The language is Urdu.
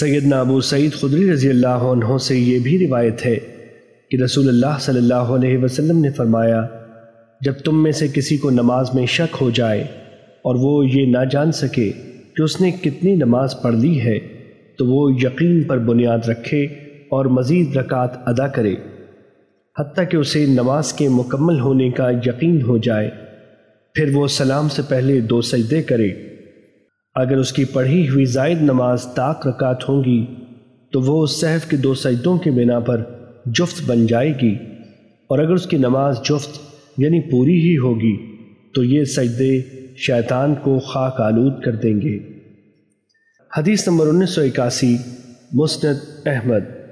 سیدنا ابو سعید خدری رضی اللہ عنہ سے یہ بھی روایت ہے کہ رسول اللہ صلی اللہ علیہ وسلم نے فرمایا، جب تم میں سے کسی کو نماز میں شک ہو جائے اور وہ یہ نہ جان سکے کہ اس نے کتنی نماز پڑھ لی ہے، تو وہ یقین پر بنیاد رکھے اور مزید رکعت ادا کرے۔ حتیٰ کہ اسے نماز کے مکمل ہونے کا یقین ہو جائے۔ پھر وہ سلام سے پہلے دو سجدے کرے۔ اگر اس کی پڑھی ہوئی زائد نماز طاق رکات ہوں گی، تو وہ صحف کے دو سجدوں کے بنا پر جفت بن جائے گی۔ اور اگر اس کی نماز جفت یعنی پوری ہی ہوگی، تو یہ سجدے شیطان کو خاک آلود کر دیں گے۔ حدیث نمبر 1981 مسند احمد۔ 1982